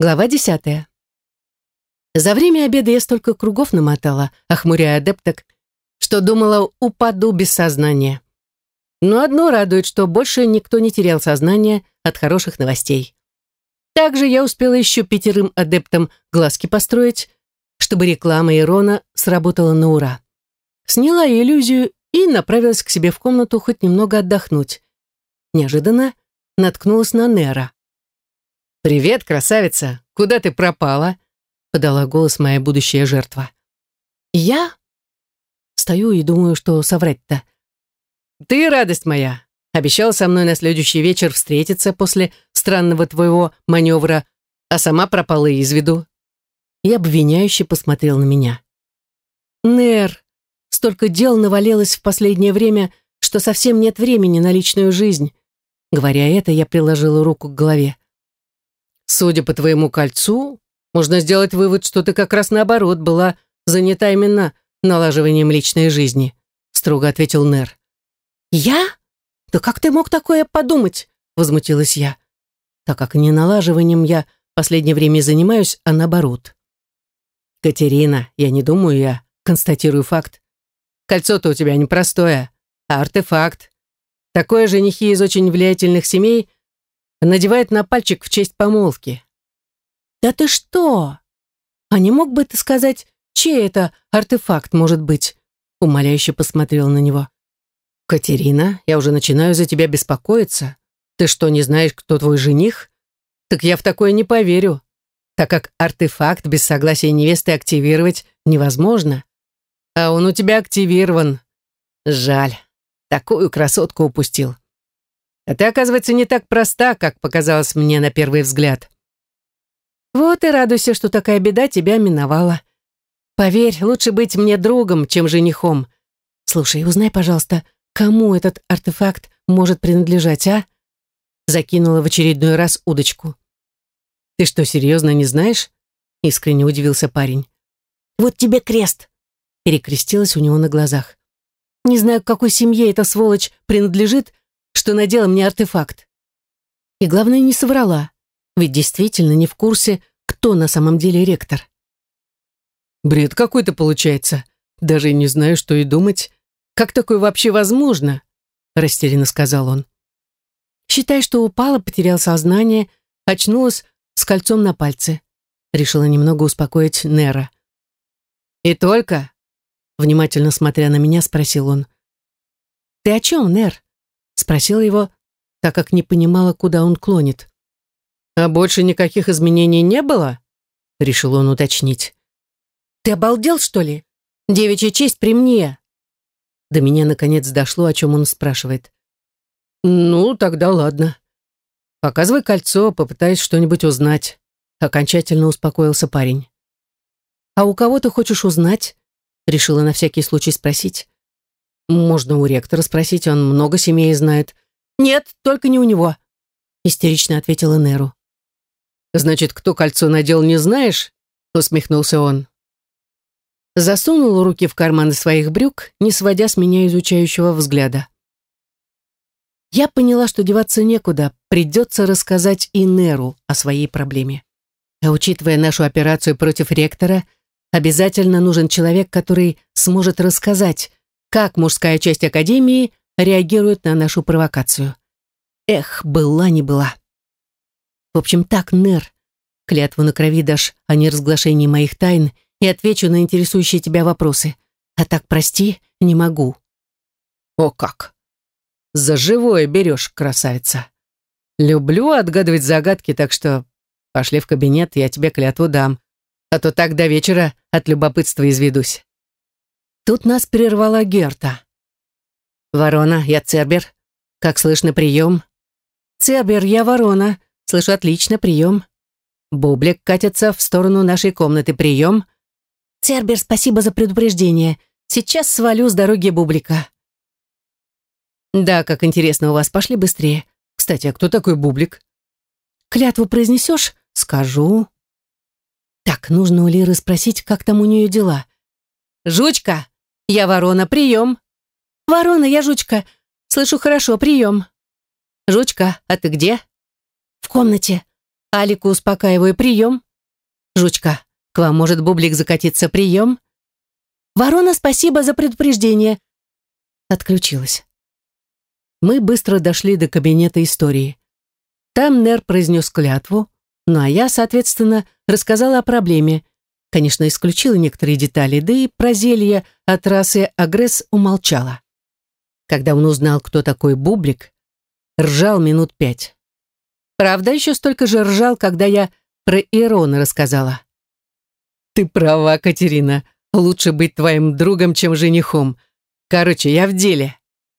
Глава десятая. За время обеда я столько кругов намотала, охмуряя адепток, что думала, упаду без сознания. Но одно радует, что больше никто не терял сознание от хороших новостей. Также я успела еще пятерым адептам глазки построить, чтобы реклама Ирона сработала на ура. Сняла иллюзию и направилась к себе в комнату хоть немного отдохнуть. Неожиданно наткнулась на Нера. «Привет, красавица! Куда ты пропала?» подала голос моя будущая жертва. «Я?» Стою и думаю, что соврать-то. «Ты, радость моя, обещал со мной на следующий вечер встретиться после странного твоего маневра, а сама пропала из виду». И обвиняюще посмотрел на меня. «Нер, столько дел навалилось в последнее время, что совсем нет времени на личную жизнь». Говоря это, я приложила руку к голове. Судя по твоему кольцу, можно сделать вывод, что ты как раз наоборот была занята именно налаживанием личной жизни», строго ответил Нер. «Я? Да как ты мог такое подумать?» возмутилась я, так как не налаживанием я последнее время занимаюсь, а наоборот. «Катерина, я не думаю, я констатирую факт. Кольцо-то у тебя непростое, а артефакт. Такое женихи из очень влиятельных семей надевает на пальчик в честь помолвки. «Да ты что? А не мог бы ты сказать, чей это артефакт может быть?» Умоляюще посмотрел на него. «Катерина, я уже начинаю за тебя беспокоиться. Ты что, не знаешь, кто твой жених? Так я в такое не поверю, так как артефакт без согласия невесты активировать невозможно. А он у тебя активирован. Жаль, такую красотку упустил. А ты, оказывается, не так проста, как показалось мне на первый взгляд. Вот и радуйся, что такая беда тебя миновала. Поверь, лучше быть мне другом, чем женихом. Слушай, узнай, пожалуйста, кому этот артефакт может принадлежать, а? Закинула в очередной раз удочку. Ты что, серьезно не знаешь? Искренне удивился парень. Вот тебе крест. Перекрестилась у него на глазах. Не знаю, к какой семье эта сволочь принадлежит, что надела мне артефакт. И главное, не соврала, ведь действительно не в курсе, кто на самом деле ректор. Бред какой-то получается. Даже не знаю, что и думать. Как такое вообще возможно? Растерянно сказал он. Считай, что упала, потерял сознание, очнулась с кольцом на пальце. Решила немного успокоить Нера. «И только?» Внимательно смотря на меня, спросил он. «Ты о чем, Нер?» Спросила его, так как не понимала, куда он клонит. «А больше никаких изменений не было?» Решил он уточнить. «Ты обалдел, что ли? Девичья честь при мне!» До меня наконец дошло, о чем он спрашивает. «Ну, тогда ладно. Показывай кольцо, попытаюсь что-нибудь узнать». Окончательно успокоился парень. «А у кого ты хочешь узнать?» Решила на всякий случай спросить. Можно у ректора спросить, он много семей знает. Нет, только не у него, истерично ответила Неру. Значит, кто кольцо надел, не знаешь? усмехнулся он. Засунул руки в карманы своих брюк, не сводя с меня изучающего взгляда. Я поняла, что деваться некуда, придется рассказать и Неру о своей проблеме. А учитывая нашу операцию против ректора, обязательно нужен человек, который сможет рассказать, как мужская часть Академии реагирует на нашу провокацию. Эх, была не была. В общем, так, Нер, клятву на крови дашь о неразглашении моих тайн и отвечу на интересующие тебя вопросы. А так, прости, не могу. О как! За живое берешь, красавица. Люблю отгадывать загадки, так что пошли в кабинет, я тебе клятву дам. А то так до вечера от любопытства изведусь. Тут нас прервала Герта. «Ворона, я Цербер. Как слышно, прием?» «Цербер, я Ворона. Слышу отлично, прием». Бублик катится в сторону нашей комнаты. Прием. «Цербер, спасибо за предупреждение. Сейчас свалю с дороги Бублика». «Да, как интересно у вас. Пошли быстрее. Кстати, а кто такой Бублик?» «Клятву произнесешь?» «Скажу». Так, нужно у Лиры спросить, как там у нее дела. «Жучка, «Я ворона, прием!» «Ворона, я жучка. Слышу хорошо, прием!» «Жучка, а ты где?» «В комнате. Алику успокаиваю, прием. Жучка, к вам может бублик закатиться, прием. Ворона, спасибо за предупреждение. Отключилась. Мы быстро дошли до кабинета истории. Там Нер произнес клятву, ну а я, соответственно, рассказала о проблеме. Конечно, исключила некоторые детали, да и про зелье от расы Агресс умолчала. Когда он узнал, кто такой Бублик, ржал минут пять. Правда, еще столько же ржал, когда я про Ирона рассказала. «Ты права, Катерина. Лучше быть твоим другом, чем женихом. Короче, я в деле.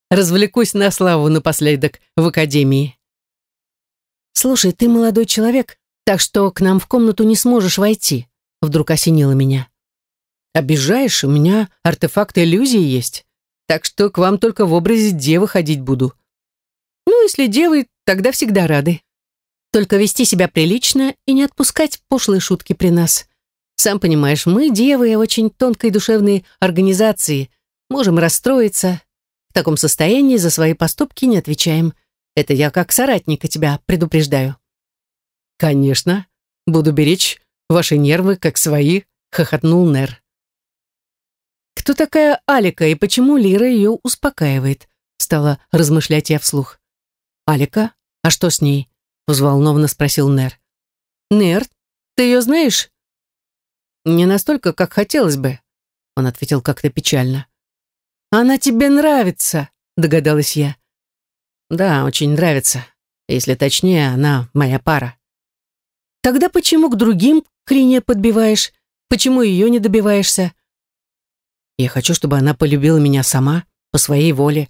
Развлекусь на славу напоследок в академии». «Слушай, ты молодой человек, так что к нам в комнату не сможешь войти», вдруг осенило меня. «Обижаешь, у меня артефакт иллюзии есть, так что к вам только в образе девы ходить буду». «Ну, если девы, тогда всегда рады. Только вести себя прилично и не отпускать пошлые шутки при нас. Сам понимаешь, мы, девы, очень тонкой душевной организации, можем расстроиться. В таком состоянии за свои поступки не отвечаем. Это я как соратника тебя предупреждаю». «Конечно, буду беречь ваши нервы как свои», — хохотнул Нер. «Кто такая Алика и почему Лира ее успокаивает?» — стала размышлять я вслух. «Алика? А что с ней?» — взволнованно спросил Нер. «Нер, ты ее знаешь?» «Не настолько, как хотелось бы», — он ответил как-то печально. «Она тебе нравится», — догадалась я. «Да, очень нравится. Если точнее, она моя пара». «Тогда почему к другим клинья подбиваешь? Почему ее не добиваешься?» «Я хочу, чтобы она полюбила меня сама, по своей воле.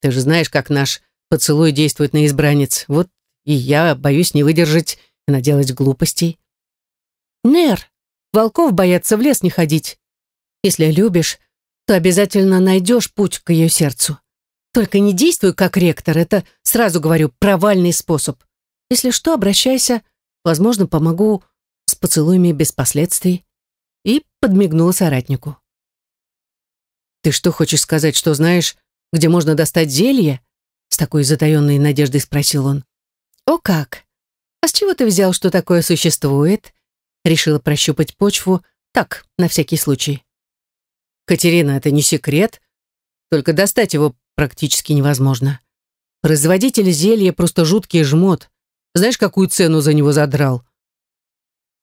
Ты же знаешь, как наш поцелуй действует на избранниц. Вот и я боюсь не выдержать и наделать глупостей». «Нер, волков боятся в лес не ходить. Если любишь, то обязательно найдешь путь к ее сердцу. Только не действуй как ректор, это, сразу говорю, провальный способ. Если что, обращайся, возможно, помогу с поцелуями без последствий. И подмигнула соратнику. «Ты что, хочешь сказать, что знаешь, где можно достать зелье?» С такой затаенной надеждой спросил он. «О как! А с чего ты взял, что такое существует?» Решила прощупать почву, так, на всякий случай. «Катерина, это не секрет, только достать его практически невозможно. Производитель зелья просто жуткий жмот. Знаешь, какую цену за него задрал?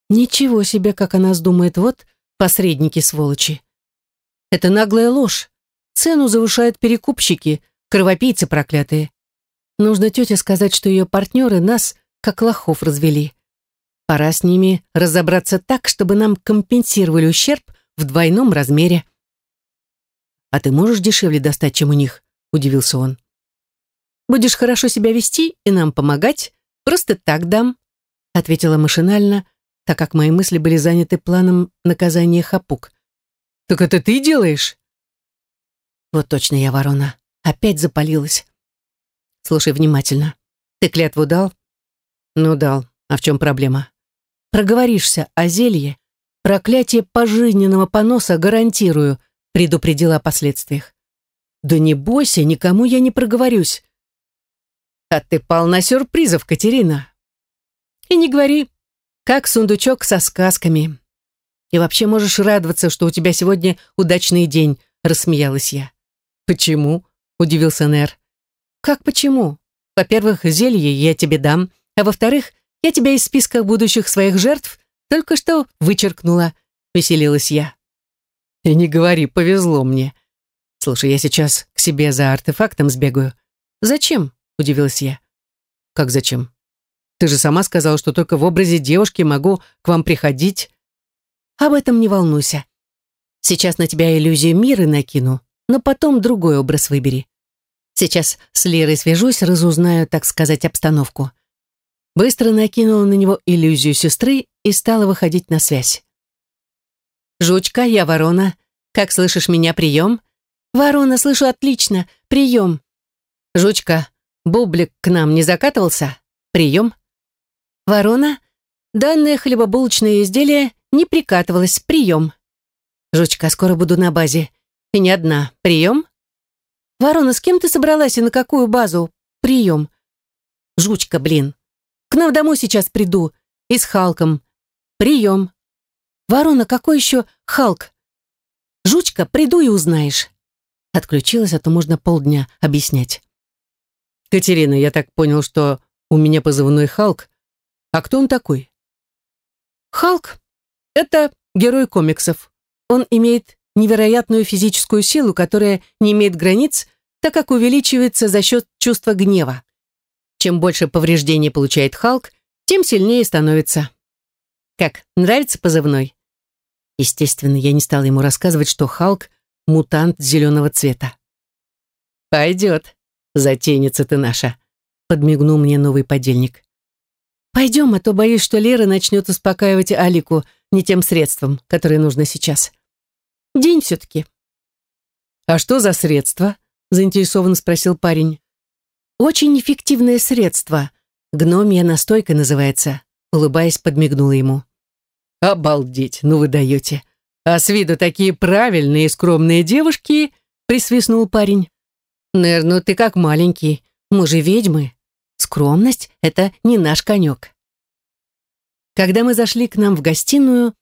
Ничего себе, как она думает, вот посредники сволочи. Это наглая ложь. Цену завышают перекупщики, кровопийцы проклятые. Нужно тете сказать, что ее партнеры нас, как лохов, развели. Пора с ними разобраться так, чтобы нам компенсировали ущерб в двойном размере. А ты можешь дешевле достать, чем у них? удивился он. «Будешь хорошо себя вести и нам помогать, просто так дам», ответила машинально, так как мои мысли были заняты планом наказания Хапук. «Так это ты делаешь?» Вот точно я ворона. Опять запалилась. Слушай внимательно. Ты клятву дал? Ну, дал. А в чем проблема? Проговоришься о зелье. Проклятие пожизненного поноса гарантирую, предупредила о последствиях. Да не бойся, никому я не проговорюсь. А ты полна сюрпризов, Катерина. И не говори, как сундучок со сказками. И вообще можешь радоваться, что у тебя сегодня удачный день, рассмеялась я. Почему? Удивился Нер. Как почему? Во-первых, зелье я тебе дам, а во-вторых, я тебя из списка будущих своих жертв только что вычеркнула, веселилась я. И не говори, повезло мне. «Слушай, я сейчас к себе за артефактом сбегаю». «Зачем?» — удивилась я. «Как зачем? Ты же сама сказала, что только в образе девушки могу к вам приходить». «Об этом не волнуйся. Сейчас на тебя иллюзию мира накину, но потом другой образ выбери. Сейчас с Лерой свяжусь, разузнаю, так сказать, обстановку». Быстро накинула на него иллюзию сестры и стала выходить на связь. «Жучка, я ворона. Как слышишь меня, прием?» «Ворона, слышу отлично. Прием». «Жучка, бублик к нам не закатывался? Прием». «Ворона, данное хлебобулочное изделие не прикатывалось. Прием». «Жучка, скоро буду на базе. И не одна. Прием». «Ворона, с кем ты собралась и на какую базу? Прием». «Жучка, блин. К нам домой сейчас приду. И с Халком. Прием. Ворона, какой еще Халк? Жучка, приду и узнаешь. Отключилась, а то можно полдня объяснять. Катерина, я так понял, что у меня позывной Халк. А кто он такой? Халк — это герой комиксов. Он имеет невероятную физическую силу, которая не имеет границ, так как увеличивается за счет чувства гнева. Чем больше повреждений получает Халк, тем сильнее становится. Как, нравится позывной? Естественно, я не стала ему рассказывать, что Халк — мутант зеленого цвета. «Пойдет, затейница ты наша», — подмигнул мне новый подельник. «Пойдем, а то боюсь, что Лера начнет успокаивать Алику не тем средством, которое нужно сейчас. День все-таки». «А что за средство?» — заинтересованно спросил парень. «Очень эффективное средство. Гномья настойка называется», — улыбаясь, подмигнула ему. «Обалдеть, ну вы даете. А с виду такие правильные и скромные девушки», — присвистнул парень. «Нер, ну ты как маленький. Мы же ведьмы. Скромность — это не наш конек. Когда мы зашли к нам в гостиную,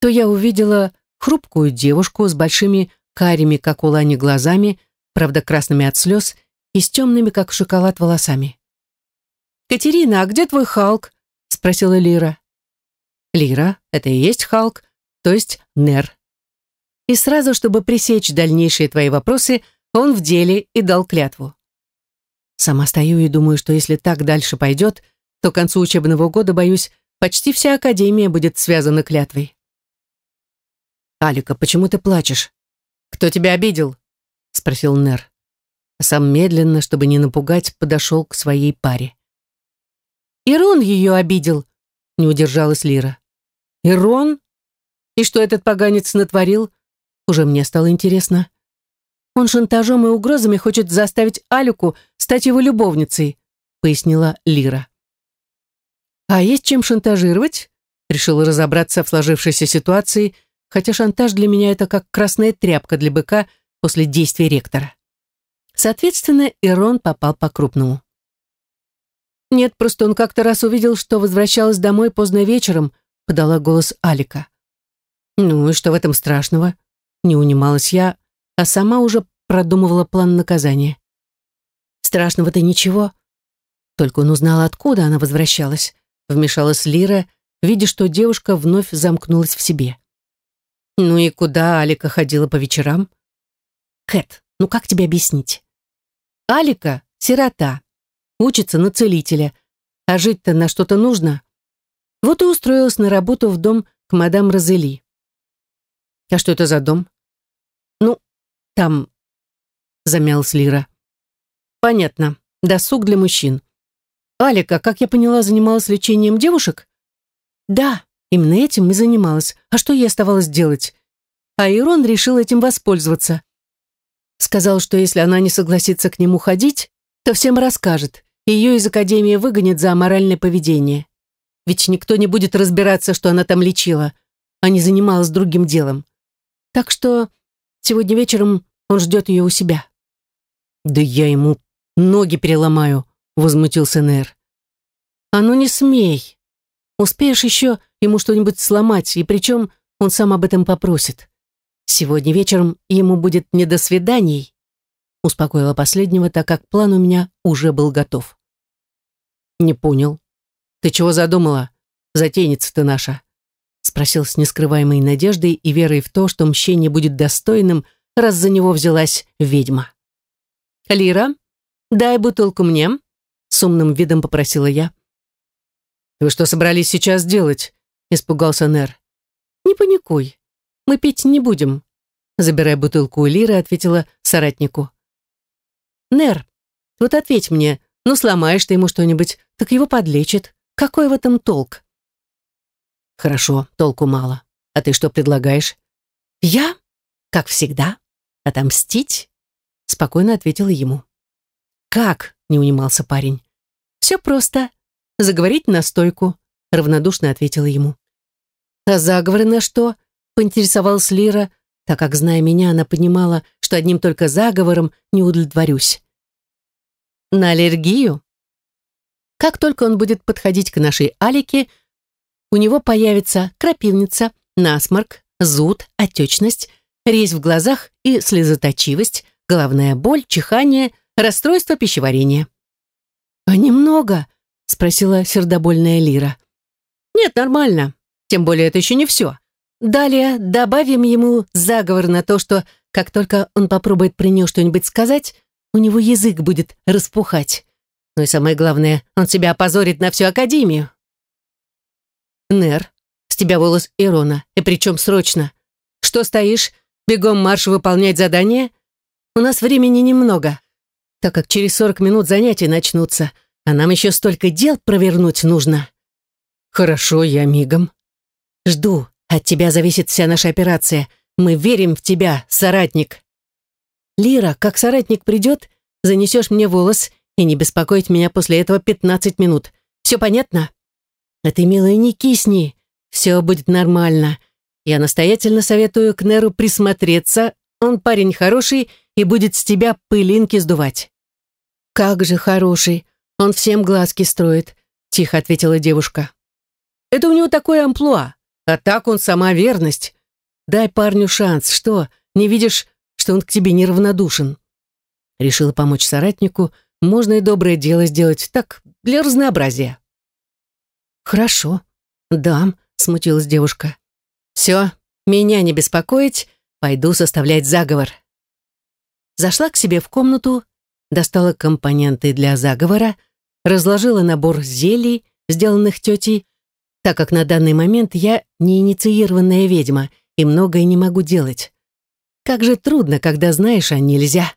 то я увидела хрупкую девушку с большими карими, как у Лани, глазами, правда, красными от слез, и с темными, как шоколад, волосами. «Катерина, а где твой Халк?» — спросила Лира. Лира — это и есть Халк, то есть Нер. И сразу, чтобы пресечь дальнейшие твои вопросы, он в деле и дал клятву. Сама стою и думаю, что если так дальше пойдет, то к концу учебного года, боюсь, почти вся академия будет связана клятвой. «Алика, почему ты плачешь? Кто тебя обидел?» — спросил Нер. А сам медленно, чтобы не напугать, подошел к своей паре. «Ирон ее обидел», — не удержалась Лира. «Ирон? И что этот поганец натворил?» Уже мне стало интересно. Он шантажом и угрозами хочет заставить Алику стать его любовницей», — пояснила Лира. «А есть чем шантажировать?» Решила разобраться в сложившейся ситуации, хотя шантаж для меня это как красная тряпка для быка после действий ректора. Соответственно, Ирон попал по-крупному. «Нет, просто он как-то раз увидел, что возвращалась домой поздно вечером», подала голос Алика. «Ну и что в этом страшного?» Не унималась я, а сама уже продумывала план наказания. Страшного-то ничего. Только он узнал, откуда она возвращалась. Вмешалась Лира, видя, что девушка вновь замкнулась в себе. Ну и куда Алика ходила по вечерам? Кэт, ну как тебе объяснить? Алика — сирота, учится на целителя, а жить-то на что-то нужно. Вот и устроилась на работу в дом к мадам Розели. А что это за дом? Там, замялась Лира. Понятно, досуг для мужчин. Алика, как я поняла, занималась лечением девушек? Да, именно этим и занималась. А что ей оставалось делать? А Ирон решил этим воспользоваться. Сказал, что если она не согласится к нему ходить, то всем расскажет. Ее из академии выгонят за аморальное поведение. Ведь никто не будет разбираться, что она там лечила, а не занималась другим делом. Так что Сегодня вечером он ждет ее у себя». «Да я ему ноги переломаю», — возмутился Нер. «А ну не смей. Успеешь еще ему что-нибудь сломать, и причем он сам об этом попросит. Сегодня вечером ему будет не до свиданий», — успокоила последнего, так как план у меня уже был готов. «Не понял. Ты чего задумала? Затейница ты наша спросил с нескрываемой надеждой и верой в то, что мщение будет достойным, раз за него взялась ведьма. «Лира, дай бутылку мне», — с умным видом попросила я. «Вы что собрались сейчас делать?» — испугался Нер. «Не паникуй, мы пить не будем», — забирая бутылку у Лиры, ответила соратнику. «Нер, вот ответь мне, ну сломаешь ты ему что-нибудь, так его подлечит. Какой в этом толк?» Хорошо, толку мало. А ты что предлагаешь? Я, как всегда, отомстить? Спокойно ответила ему. Как? Не унимался парень. Все просто. Заговорить на стойку, равнодушно ответила ему. А заговоры на что? Поинтересовалась Лира, так как, зная меня, она понимала, что одним только заговором не удовлетворюсь. На аллергию? Как только он будет подходить к нашей Алике, у него появится крапивница, насморк, зуд, отечность, резь в глазах и слезоточивость, головная боль, чихание, расстройство пищеварения. «А немного?» — спросила сердобольная Лира. «Нет, нормально. Тем более это еще не все. Далее добавим ему заговор на то, что как только он попробует при нее что-нибудь сказать, у него язык будет распухать. Ну и самое главное, он себя опозорит на всю Академию. Нер, с тебя волос Ирона, и причем срочно. Что стоишь? Бегом марш выполнять задание? У нас времени немного, так как через сорок минут занятия начнутся, а нам еще столько дел провернуть нужно. Хорошо, я мигом. Жду. От тебя зависит вся наша операция. Мы верим в тебя, соратник. Лира, как соратник придет, занесешь мне волос и не беспокоить меня после этого 15 минут. Все понятно? А ты, милая, не кисни. Все будет нормально. Я настоятельно советую Кнеру присмотреться. Он парень хороший и будет с тебя пылинки сдувать. Как же хороший. Он всем глазки строит, тихо ответила девушка. Это у него такое амплуа. А так он сама верность. Дай парню шанс. Что, не видишь, что он к тебе неравнодушен?» Решила помочь соратнику. Можно и доброе дело сделать так, для разнообразия. «Хорошо. Дам», — смутилась девушка. «Все, меня не беспокоить, пойду составлять заговор». Зашла к себе в комнату, достала компоненты для заговора, разложила набор зелий, сделанных тетей, так как на данный момент я не инициированная ведьма и многое не могу делать. Как же трудно, когда знаешь, а нельзя.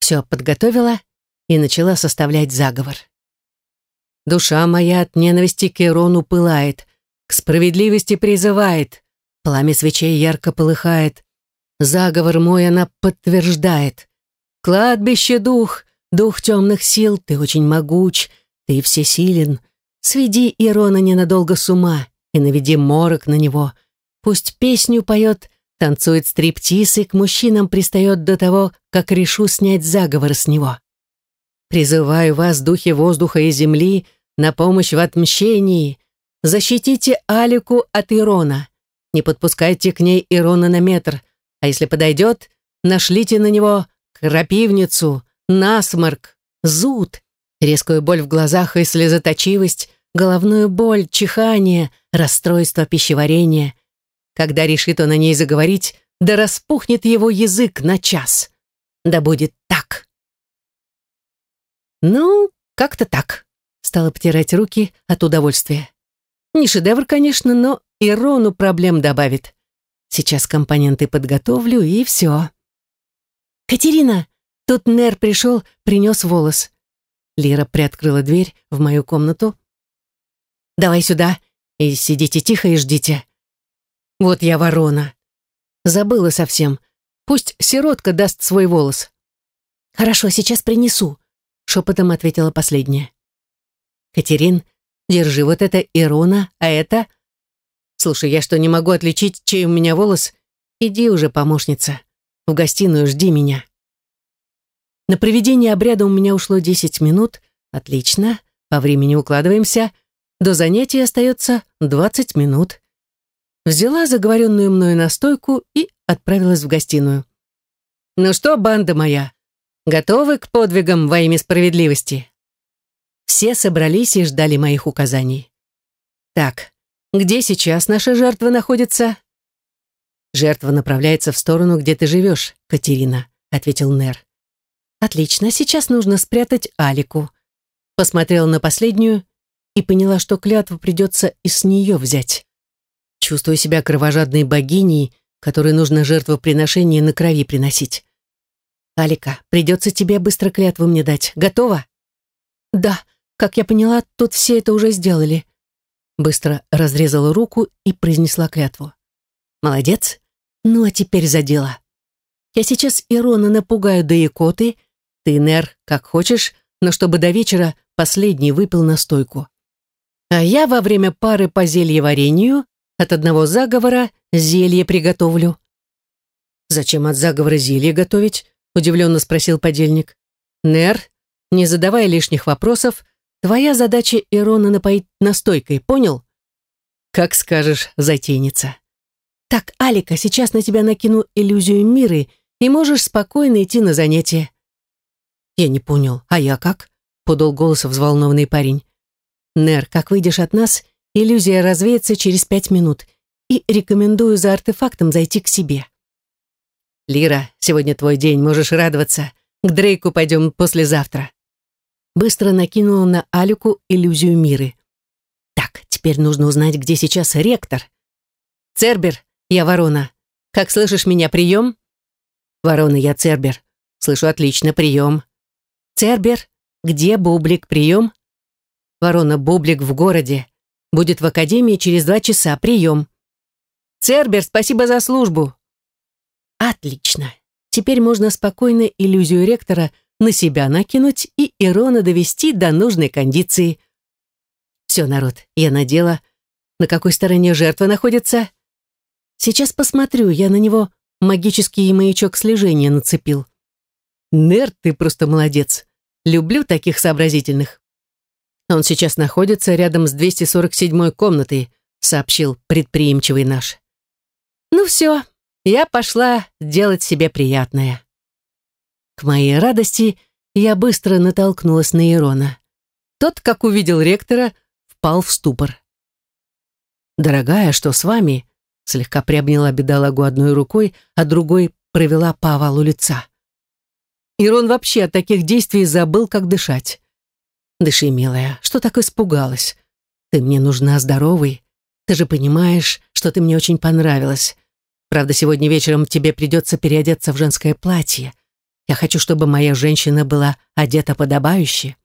Все подготовила и начала составлять заговор. Душа моя от ненависти к Ирону пылает, к справедливости призывает, пламя свечей ярко полыхает. Заговор мой она подтверждает. Кладбище дух, дух темных сил, ты очень могуч, ты всесилен, Сведи Ирона ненадолго с ума и наведи морок на него. Пусть песню поет, танцует стриптиз и к мужчинам пристает до того, как решу снять заговор с него. Призываю вас, духи воздуха и земли, на помощь в отмщении. Защитите Алику от Ирона. Не подпускайте к ней Ирона на метр, а если подойдет, нашлите на него крапивницу, насморк, зуд резкую боль в глазах и слезоточивость, головную боль, чихание, расстройство пищеварения. Когда решит он о ней заговорить, да распухнет его язык на час. Да будет так. Ну, как-то так. Стала потирать руки от удовольствия. Не шедевр, конечно, но Ирону проблем добавит. Сейчас компоненты подготовлю, и все. «Катерина!» Тут Нер пришел, принес волос. Лира приоткрыла дверь в мою комнату. «Давай сюда и сидите тихо и ждите. Вот я ворона. Забыла совсем. Пусть сиротка даст свой волос». «Хорошо, сейчас принесу», — шепотом ответила последняя. «Катерин, держи вот это Ирона, а это...» «Слушай, я что, не могу отличить, чей у меня волос? Иди уже, помощница. В гостиную жди меня». На проведение обряда у меня ушло 10 минут. Отлично. По времени укладываемся. До занятия остается 20 минут. Взяла заговоренную мною настойку и отправилась в гостиную. «Ну что, банда моя, готовы к подвигам во имя справедливости?» Все собрались и ждали моих указаний. «Так, где сейчас наша жертва находится?» «Жертва направляется в сторону, где ты живешь, Катерина», — ответил Нер. Отлично, сейчас нужно спрятать Алику. Посмотрела на последнюю и поняла, что клятву придется и с нее взять. Чувствую себя кровожадной богиней, которой нужно жертвоприношение на крови приносить. Алика, придется тебе быстро клятву мне дать. Готова? Да, как я поняла, тут все это уже сделали. Быстро разрезала руку и произнесла клятву. Молодец. Ну а теперь за дело. Я сейчас Ирона напугаю до икоты, ты, Нер, как хочешь, но чтобы до вечера последний выпил настойку. А я во время пары по зельеварению от одного заговора зелье приготовлю. «Зачем от заговора зелье готовить?» — удивленно спросил подельник. «Нер, не задавая лишних вопросов, твоя задача Ирона напоить настойкой, понял? Как скажешь, затейница. Так, Алика, сейчас на тебя накину иллюзию мира, и можешь спокойно идти на занятия. Я не понял, а я как? Подал голос взволнованный парень. Нер, как выйдешь от нас, иллюзия развеется через пять минут, и рекомендую за артефактом зайти к себе. Лира, сегодня твой день, можешь радоваться. К Дрейку пойдем послезавтра. Быстро накинула на Алику иллюзию мира. Так, теперь нужно узнать, где сейчас ректор. Цербер, я ворона. Как слышишь меня, прием? Ворона, я Цербер. Слышу отлично, прием. Цербер, где Бублик, прием? Ворона, Бублик в городе. Будет в академии через два часа, прием. Цербер, спасибо за службу. Отлично. Теперь можно спокойно иллюзию ректора на себя накинуть и Ирона довести до нужной кондиции. Все, народ, я надела. На какой стороне жертва находится? Сейчас посмотрю, я на него магический маячок слежения нацепил. Нерд, ты просто молодец. Люблю таких сообразительных. Он сейчас находится рядом с 247-й комнатой, сообщил предприимчивый наш. Ну все, я пошла делать себе приятное. К моей радости я быстро натолкнулась на Ирона. Тот, как увидел ректора, впал в ступор. «Дорогая, что с вами?» Слегка приобняла бедолагу одной рукой, а другой провела по овалу лица. Ирон вообще от таких действий забыл, как дышать. «Дыши, милая, что так испугалась? Ты мне нужна здоровой. Ты же понимаешь, что ты мне очень понравилась. Правда, сегодня вечером тебе придется переодеться в женское платье. Я хочу, чтобы моя женщина была одета подобающе».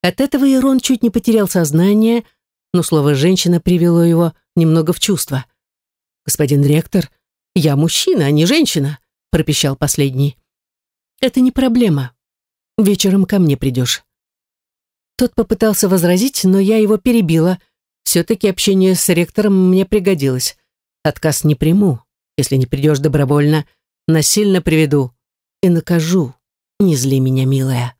От этого Ирон чуть не потерял сознание, но слово «женщина» привело его немного в чувство. «Господин ректор, я мужчина, а не женщина», — пропищал последний. «Это не проблема. Вечером ко мне придешь». Тот попытался возразить, но я его перебила. Все-таки общение с ректором мне пригодилось. Отказ не приму. Если не придешь добровольно, насильно приведу и накажу. Не зли меня, милая.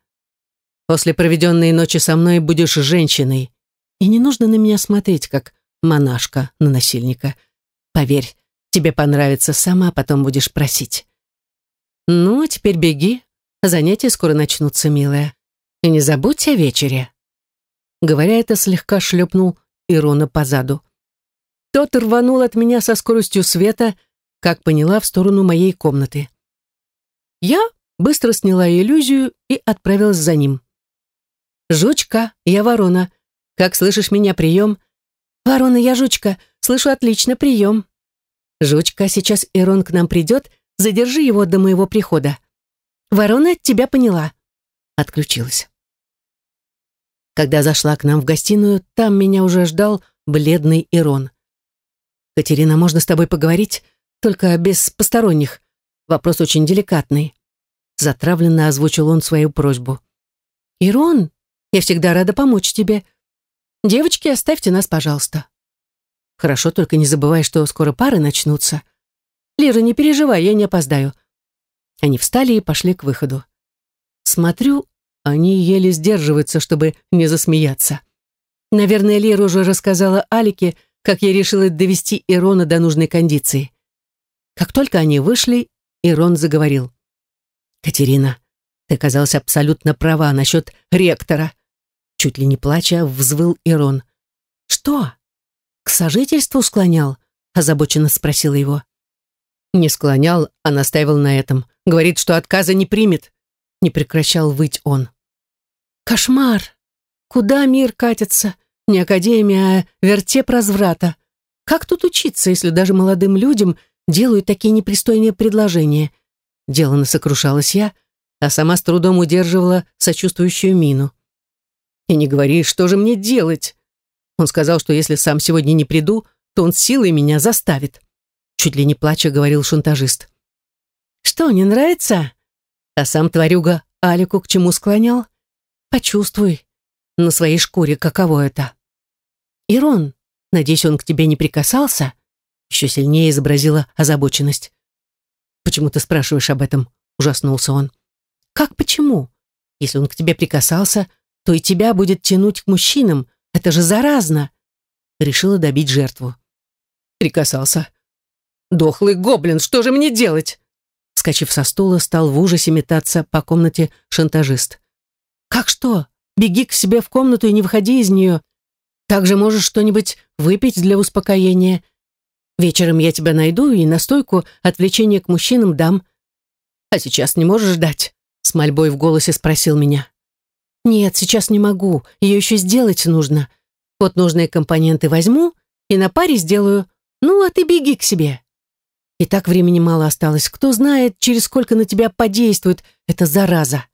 После проведенной ночи со мной будешь женщиной. И не нужно на меня смотреть, как монашка на насильника. Поверь, тебе понравится, сама потом будешь просить. Ну, а теперь беги. Занятия скоро начнутся, милая. И не забудь о вечере. Говоря это, слегка шлепнул Ирона по заду. Тот рванул от меня со скоростью света, как поняла, в сторону моей комнаты. Я быстро сняла иллюзию и отправилась за ним. «Жучка, я ворона. Как слышишь меня, прием?» «Ворона, я жучка. Слышу отлично, прием». «Жучка, сейчас Ирон к нам придет. Задержи его до моего прихода». «Ворона, тебя поняла». Отключилась. Когда зашла к нам в гостиную, там меня уже ждал бледный Ирон. «Катерина, можно с тобой поговорить? Только без посторонних. Вопрос очень деликатный». Затравленно озвучил он свою просьбу. «Ирон, я всегда рада помочь тебе. Девочки, оставьте нас, пожалуйста». «Хорошо, только не забывай, что скоро пары начнутся. Лера, не переживай, я не опоздаю». Они встали и пошли к выходу. Смотрю, они еле сдерживаются, чтобы не засмеяться. Наверное, Лера уже рассказала Алике, как я решила довести Ирона до нужной кондиции. Как только они вышли, Ирон заговорил. «Катерина, ты оказалась абсолютно права насчет ректора». Чуть ли не плача, взвыл Ирон. «Что? К сожительству склонял?» озабоченно спросила его. Не склонял, а настаивал на этом. Говорит, что отказа не примет. Не прекращал выть он. «Кошмар! Куда мир катится? Не академия, а вертеп разврата. Как тут учиться, если даже молодым людям делают такие непристойные предложения? Делано сокрушалась я, а сама с трудом удерживала сочувствующую мину. И не говори, что же мне делать? Он сказал, что если сам сегодня не приду, то он силой меня заставит. Чуть ли не плача говорил шантажист. Что, не нравится? А сам тварюга Алику к чему склонял? Почувствуй на своей шкуре, каково это. «Ирон, надеюсь, он к тебе не прикасался?» Еще сильнее изобразила озабоченность. «Почему ты спрашиваешь об этом?» Ужаснулся он. «Как почему? Если он к тебе прикасался, то и тебя будет тянуть к мужчинам. Это же заразно. Решила добить жертву. Прикасался. «Дохлый гоблин, что же мне делать?» Скачив со стула, стал в ужасе метаться по комнате шантажист. «Как что? Беги к себе в комнату и не выходи из нее. Также можешь что-нибудь выпить для успокоения. Вечером я тебя найду и настойку отвлечения к мужчинам дам. А сейчас не можешь ждать?» С мольбой в голосе спросил меня. «Нет, сейчас не могу. Ее еще сделать нужно. Вот нужные компоненты возьму и на паре сделаю. Ну, а ты беги к себе. И так времени мало осталось. Кто знает, через сколько на тебя подействует эта зараза».